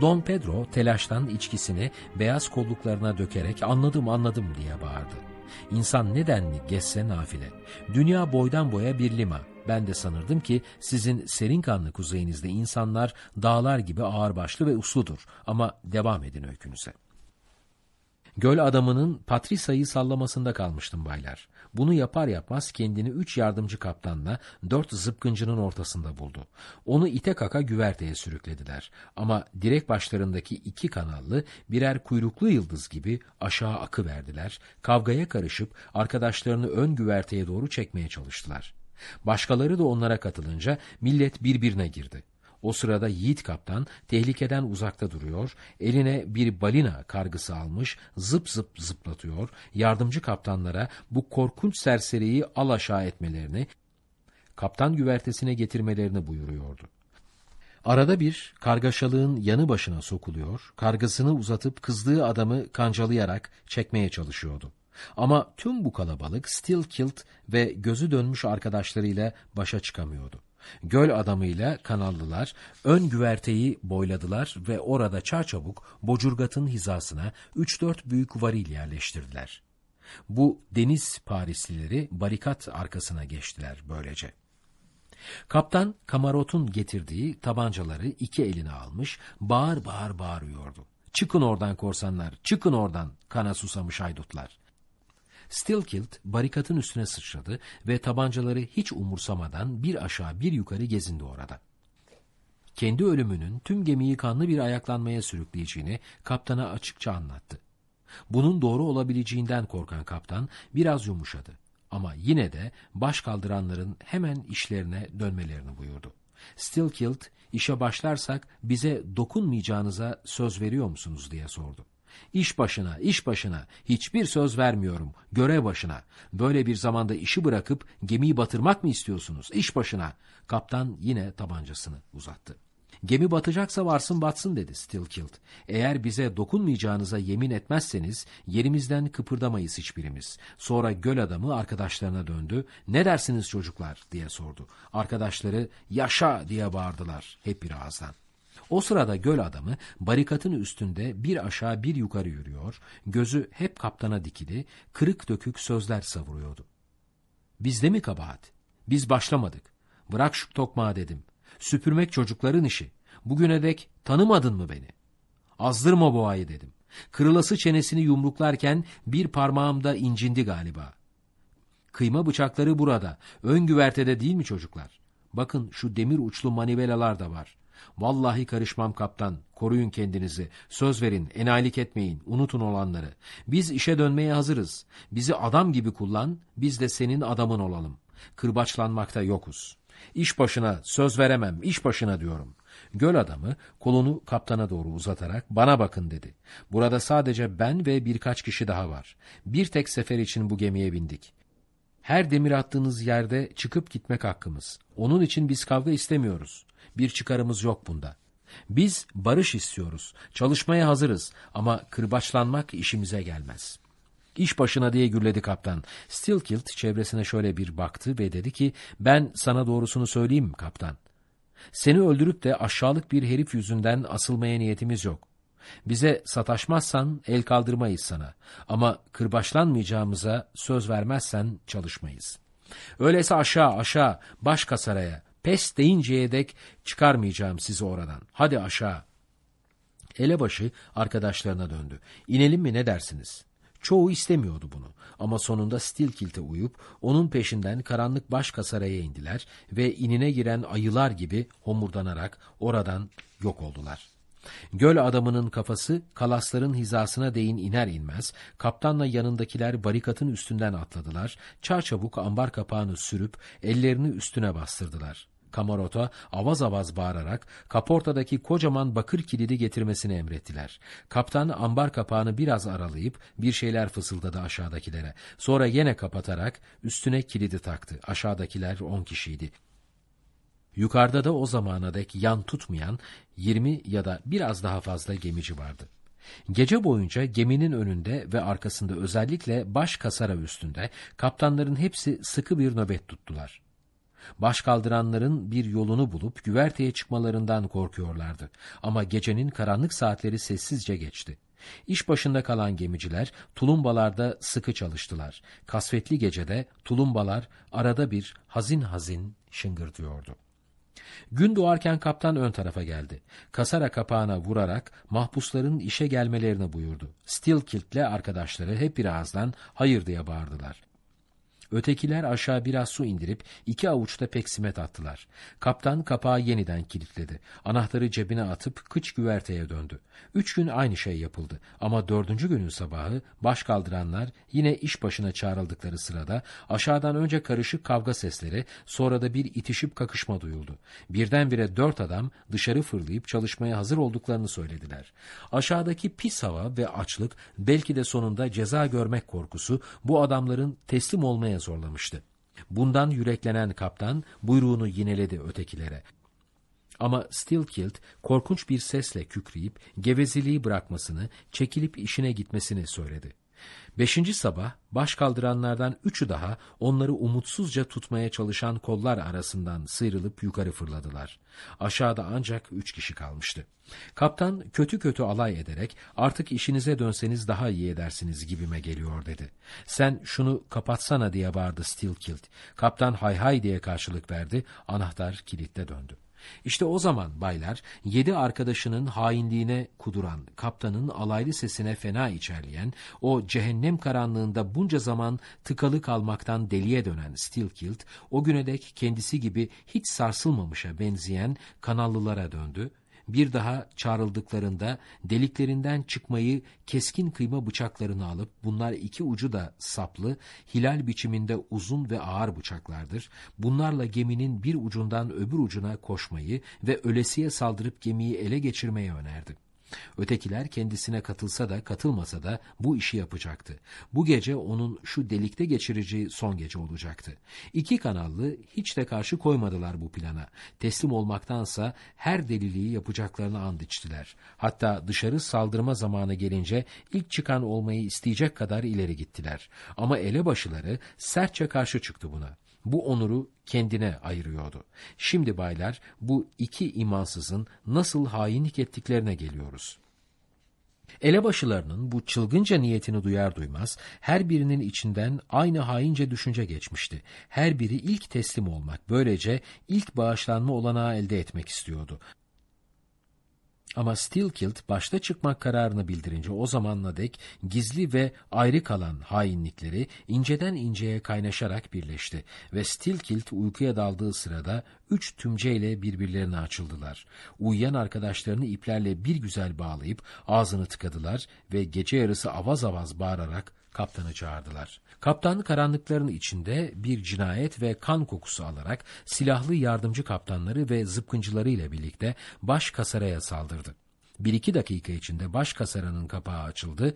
Don Pedro telaştan içkisini beyaz kolluklarına dökerek anladım anladım diye bağırdı. İnsan nedenli geçse nafile. Dünya boydan boya bir lima. Ben de sanırdım ki sizin serin kanlı kuzeyinizde insanlar dağlar gibi ağırbaşlı ve usludur. Ama devam edin öykünüze. Göl adamının Patrisa'yı sallamasında kalmıştım baylar. Bunu yapar yapmaz kendini üç yardımcı kaptanla dört zıpkıncının ortasında buldu. Onu ite kaka güverteye sürüklediler. Ama direk başlarındaki iki kanallı birer kuyruklu yıldız gibi aşağı akı verdiler. Kavgaya karışıp arkadaşlarını ön güverteye doğru çekmeye çalıştılar. Başkaları da onlara katılınca millet birbirine girdi. O sırada Yiğit Kaptan tehlikeden uzakta duruyor, eline bir balina kargısı almış, zıp zıp zıplatıyor, yardımcı kaptanlara bu korkunç serseriyi al aşağı etmelerini, kaptan güvertesine getirmelerini buyuruyordu. Arada bir kargaşalığın yanı başına sokuluyor, kargısını uzatıp kızdığı adamı kancalayarak çekmeye çalışıyordu. Ama tüm bu kalabalık Still Kilt ve gözü dönmüş arkadaşlarıyla başa çıkamıyordu. Göl adamıyla kanallılar ön güverteyi boyladılar ve orada çarçabuk Bocurgat'ın hizasına 3-4 büyük varil yerleştirdiler. Bu deniz Parislileri barikat arkasına geçtiler böylece. Kaptan Kamarot'un getirdiği tabancaları iki eline almış, bağır bağır bağırıyordu. Çıkın oradan korsanlar, çıkın oradan kana susamış haydutlar. Stillkilt barikatın üstüne sıçradı ve tabancaları hiç umursamadan bir aşağı bir yukarı gezindi orada. Kendi ölümünün tüm gemiyi kanlı bir ayaklanmaya sürükleyeceğini kaptana açıkça anlattı. Bunun doğru olabileceğinden korkan kaptan biraz yumuşadı. Ama yine de baş kaldıranların hemen işlerine dönmelerini buyurdu. Stillkilt, işe başlarsak bize dokunmayacağınıza söz veriyor musunuz diye sordu. İş başına, iş başına, hiçbir söz vermiyorum, görev başına. Böyle bir zamanda işi bırakıp gemiyi batırmak mı istiyorsunuz? İş başına. Kaptan yine tabancasını uzattı. Gemi batacaksa varsın batsın dedi Stillkilt. Eğer bize dokunmayacağınıza yemin etmezseniz yerimizden kıpırdamayız hiçbirimiz. Sonra göl adamı arkadaşlarına döndü. Ne dersiniz çocuklar diye sordu. Arkadaşları yaşa diye bağırdılar hep bir ağızdan. O sırada göl adamı barikatın üstünde bir aşağı bir yukarı yürüyor, gözü hep kaptana dikili, kırık dökük sözler savuruyordu. Bizde mi kabahat? Biz başlamadık. Bırak şu tokmağı dedim. Süpürmek çocukların işi. Bugüne dek tanımadın mı beni? Azdırma boğayı dedim. Kırılası çenesini yumruklarken bir parmağımda incindi galiba. Kıyma bıçakları burada, ön güvertede değil mi çocuklar? Bakın şu demir uçlu manivelalar da var. Vallahi karışmam kaptan. Koruyun kendinizi. Söz verin, enayilik etmeyin. Unutun olanları. Biz işe dönmeye hazırız. Bizi adam gibi kullan, biz de senin adamın olalım. Kırbaçlanmakta yokuz. İş başına, söz veremem, iş başına diyorum. Göl adamı kolunu kaptana doğru uzatarak bana bakın dedi. Burada sadece ben ve birkaç kişi daha var. Bir tek sefer için bu gemiye bindik. Her demir attığınız yerde çıkıp gitmek hakkımız. Onun için biz kavga istemiyoruz. Bir çıkarımız yok bunda. Biz barış istiyoruz. Çalışmaya hazırız ama kırbaçlanmak işimize gelmez. İş başına diye gürledi kaptan. Stillkilt çevresine şöyle bir baktı ve dedi ki ben sana doğrusunu söyleyeyim kaptan. Seni öldürüp de aşağılık bir herif yüzünden asılmaya niyetimiz yok. Bize sataşmazsan el kaldırmayız sana ama kırbaçlanmayacağımıza söz vermezsen çalışmayız. Öyleyse aşağı aşağı baş kasaraya pes deyinceye dek çıkarmayacağım sizi oradan. Hadi aşağı. Elebaşı arkadaşlarına döndü. İnelim mi ne dersiniz? Çoğu istemiyordu bunu ama sonunda Stilkilt'e uyup onun peşinden karanlık baş kasaraya indiler ve inine giren ayılar gibi homurdanarak oradan yok oldular. Göl adamının kafası kalasların hizasına değin iner inmez, kaptanla yanındakiler barikatın üstünden atladılar, çarçabuk ambar kapağını sürüp ellerini üstüne bastırdılar. Kamarota avaz avaz bağırarak kaportadaki kocaman bakır kilidi getirmesini emrettiler. Kaptan ambar kapağını biraz aralayıp bir şeyler fısıldadı aşağıdakilere. Sonra yine kapatarak üstüne kilidi taktı. Aşağıdakiler on kişiydi. Yukarıda da o zamana dek yan tutmayan 20 ya da biraz daha fazla gemici vardı. Gece boyunca geminin önünde ve arkasında özellikle baş kasara üstünde kaptanların hepsi sıkı bir nöbet tuttular. Baş kaldıranların bir yolunu bulup güverteye çıkmalarından korkuyorlardı. Ama gecenin karanlık saatleri sessizce geçti. İş başında kalan gemiciler tulumbalarda sıkı çalıştılar. Kasvetli gecede tulumbalar arada bir hazin hazin şıngırdıyordu. Gün doğarken kaptan ön tarafa geldi. Kasara kapağına vurarak mahpusların işe gelmelerini buyurdu. Steelkilt'le arkadaşları hep bir ağızdan hayır diye bağırdılar. Ötekiler aşağı biraz su indirip iki avuçta peksimet attılar. Kaptan kapağı yeniden kilitledi. Anahtarı cebine atıp kıç güverteye döndü. Üç gün aynı şey yapıldı. Ama dördüncü günün sabahı baş kaldıranlar yine iş başına çağrıldıkları sırada aşağıdan önce karışık kavga sesleri sonra da bir itişip kakışma duyuldu. Birdenbire dört adam dışarı fırlayıp çalışmaya hazır olduklarını söylediler. Aşağıdaki pis hava ve açlık belki de sonunda ceza görmek korkusu bu adamların teslim olmaya yapmaya zorlamıştı. Bundan yüreklenen kaptan buyruğunu yineledi ötekilere. Ama Steelkilt korkunç bir sesle kükreyip gevezeliği bırakmasını, çekilip işine gitmesini söyledi. Beşinci sabah baş kaldıranlardan üçü daha onları umutsuzca tutmaya çalışan kollar arasından sıyrılıp yukarı fırladılar. Aşağıda ancak üç kişi kalmıştı. Kaptan kötü kötü alay ederek artık işinize dönseniz daha iyi edersiniz gibime geliyor dedi. Sen şunu kapatsana diye bağırdı Steelkilt. Kaptan hay hay diye karşılık verdi. Anahtar kilitte döndü. İşte o zaman baylar, yedi arkadaşının hainliğine kuduran, kaptanın alaylı sesine fena içerleyen, o cehennem karanlığında bunca zaman tıkalı kalmaktan deliye dönen Steelkilt, o güne dek kendisi gibi hiç sarsılmamışa benzeyen kanallılara döndü bir daha çağrıldıklarında deliklerinden çıkmayı keskin kıyma bıçaklarını alıp bunlar iki ucu da saplı, hilal biçiminde uzun ve ağır bıçaklardır. Bunlarla geminin bir ucundan öbür ucuna koşmayı ve ölesiye saldırıp gemiyi ele geçirmeyi önerdi. Ötekiler kendisine katılsa da katılmasa da bu işi yapacaktı. Bu gece onun şu delikte geçireceği son gece olacaktı. İki kanallı hiç de karşı koymadılar bu plana. Teslim olmaktansa her deliliği yapacaklarını and içtiler. Hatta dışarı saldırma zamanı gelince ilk çıkan olmayı isteyecek kadar ileri gittiler. Ama elebaşıları sertçe karşı çıktı buna bu onuru kendine ayırıyordu. Şimdi baylar bu iki imansızın nasıl hainlik ettiklerine geliyoruz. Elebaşılarının bu çılgınca niyetini duyar duymaz her birinin içinden aynı haince düşünce geçmişti. Her biri ilk teslim olmak, böylece ilk bağışlanma olanağı elde etmek istiyordu. Ama Steelkilt başta çıkmak kararını bildirince o zamanla dek gizli ve ayrı kalan hainlikleri inceden inceye kaynaşarak birleşti ve Steelkilt uykuya daldığı sırada üç tümceyle birbirlerine açıldılar. Uyuyan arkadaşlarını iplerle bir güzel bağlayıp ağzını tıkadılar ve gece yarısı avaz avaz bağırarak kaptanı çağırdılar. Kaptan karanlıkların içinde bir cinayet ve kan kokusu alarak silahlı yardımcı kaptanları ve zıpkıncıları ile birlikte baş kasaraya saldırdı. Bir iki dakika içinde baş kasaranın kapağı açıldı.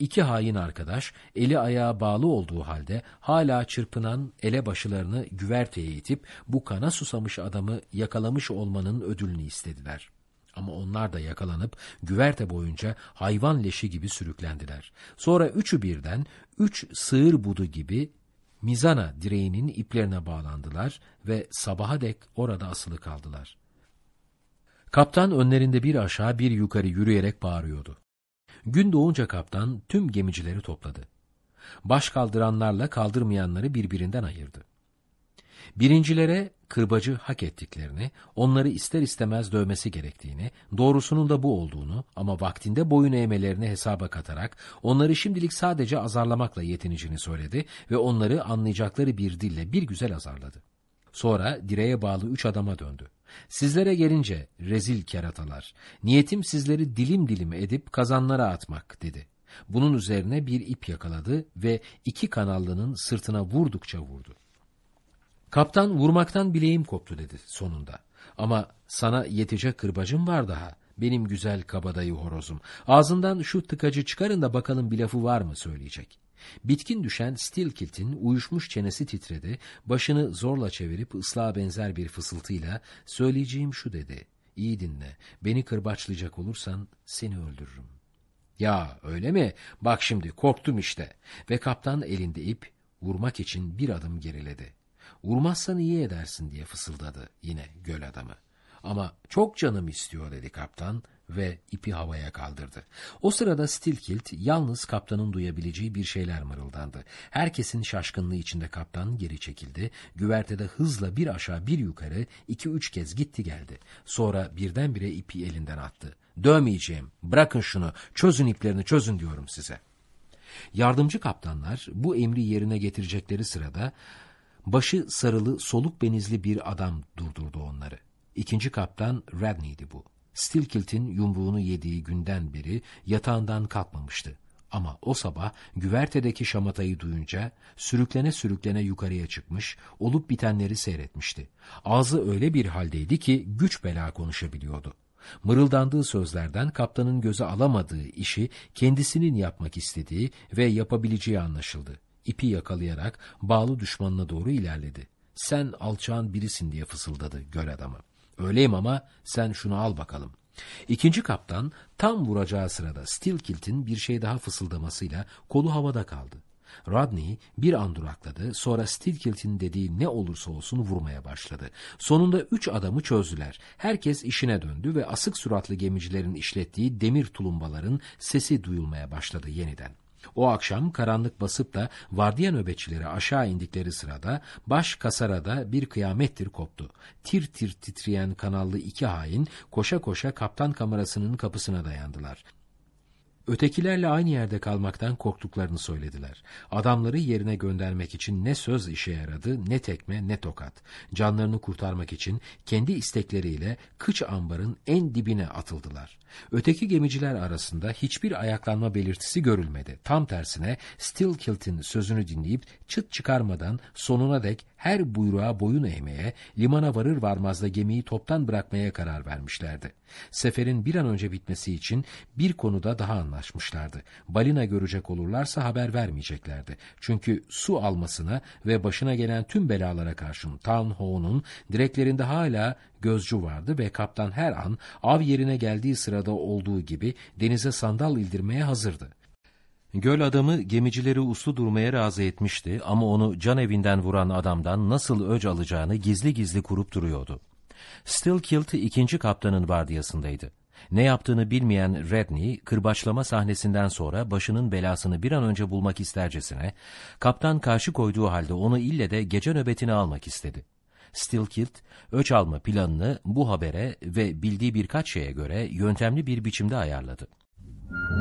İki hain arkadaş eli ayağı bağlı olduğu halde hala çırpınan elebaşılarını güverteye itip bu kana susamış adamı yakalamış olmanın ödülünü istediler.'' Ama onlar da yakalanıp güverte boyunca hayvan leşi gibi sürüklendiler. Sonra üçü birden üç sığır budu gibi mizana direğinin iplerine bağlandılar ve sabaha dek orada asılı kaldılar. Kaptan önlerinde bir aşağı bir yukarı yürüyerek bağırıyordu. Gün doğunca kaptan tüm gemicileri topladı. Baş kaldıranlarla kaldırmayanları birbirinden ayırdı. Birincilere kırbacı hak ettiklerini, onları ister istemez dövmesi gerektiğini, doğrusunun da bu olduğunu ama vaktinde boyun eğmelerini hesaba katarak onları şimdilik sadece azarlamakla yetineceğini söyledi ve onları anlayacakları bir dille bir güzel azarladı. Sonra direğe bağlı üç adama döndü. Sizlere gelince rezil keratalar, niyetim sizleri dilim dilim edip kazanlara atmak dedi. Bunun üzerine bir ip yakaladı ve iki kanallının sırtına vurdukça vurdu. Kaptan vurmaktan bileğim koptu dedi sonunda. Ama sana yetecek kırbacım var daha. Benim güzel kabadayı horozum. Ağzından şu tıkacı çıkarın da bakalım bir lafı var mı söyleyecek. Bitkin düşen Stilkilt'in uyuşmuş çenesi titredi, başını zorla çevirip ıslığa benzer bir fısıltıyla söyleyeceğim şu dedi. İyi dinle, beni kırbaçlayacak olursan seni öldürürüm. Ya öyle mi? Bak şimdi korktum işte. Ve kaptan elinde ip vurmak için bir adım geriledi. Vurmazsan iyi edersin diye fısıldadı yine göl adamı. Ama çok canım istiyor dedi kaptan ve ipi havaya kaldırdı. O sırada Stilkilt yalnız kaptanın duyabileceği bir şeyler mırıldandı. Herkesin şaşkınlığı içinde kaptan geri çekildi. Güvertede hızla bir aşağı bir yukarı iki üç kez gitti geldi. Sonra birdenbire ipi elinden attı. Dövmeyeceğim. Bırakın şunu. Çözün iplerini çözün diyorum size. Yardımcı kaptanlar bu emri yerine getirecekleri sırada başı sarılı soluk benizli bir adam durdurdu onları. İkinci kaptan Radney'di bu. Stilkilt'in yumruğunu yediği günden beri yatağından kalkmamıştı. Ama o sabah güvertedeki şamatayı duyunca sürüklene sürüklene yukarıya çıkmış, olup bitenleri seyretmişti. Ağzı öyle bir haldeydi ki güç bela konuşabiliyordu. Mırıldandığı sözlerden kaptanın göze alamadığı işi kendisinin yapmak istediği ve yapabileceği anlaşıldı. İpi yakalayarak bağlı düşmanına doğru ilerledi. Sen alçağın birisin diye fısıldadı göl adamı. Öyleyim ama sen şunu al bakalım. İkinci kaptan tam vuracağı sırada Stilkilt'in bir şey daha fısıldamasıyla kolu havada kaldı. Rodney bir an durakladı, sonra Stilkilt'in dediği ne olursa olsun vurmaya başladı. Sonunda üç adamı çözdüler. Herkes işine döndü ve asık suratlı gemicilerin işlettiği demir tulumbaların sesi duyulmaya başladı yeniden. O akşam karanlık basıp da vardiya nöbetçileri aşağı indikleri sırada baş kasarada bir kıyamettir koptu. Tir tir titreyen kanallı iki hain koşa koşa kaptan kamerasının kapısına dayandılar. Ötekilerle aynı yerde kalmaktan korktuklarını söylediler. Adamları yerine göndermek için ne söz işe yaradı, ne tekme, ne tokat. Canlarını kurtarmak için kendi istekleriyle kıç ambarın en dibine atıldılar. Öteki gemiciler arasında hiçbir ayaklanma belirtisi görülmedi. Tam tersine Stilkilt'in sözünü dinleyip çıt çıkarmadan sonuna dek her buyruğa boyun eğmeye, limana varır varmaz da gemiyi toptan bırakmaya karar vermişlerdi. Seferin bir an önce bitmesi için bir konuda daha anlaşmışlardı. Balina görecek olurlarsa haber vermeyeceklerdi. Çünkü su almasına ve başına gelen tüm belalara karşın Town Ho'nun direklerinde hala gözcü vardı ve kaptan her an av yerine geldiği sırada olduğu gibi denize sandal ildirmeye hazırdı. Göl adamı gemicileri uslu durmaya razı etmişti ama onu can evinden vuran adamdan nasıl öc alacağını gizli gizli kurup duruyordu. Stillkilt ikinci kaptanın vardiyasındaydı. Ne yaptığını bilmeyen Redney, kırbaçlama sahnesinden sonra başının belasını bir an önce bulmak istercesine, kaptan karşı koyduğu halde onu ille de gece nöbetine almak istedi. Stillkilt, öç alma planını bu habere ve bildiği birkaç şeye göre yöntemli bir biçimde ayarladı.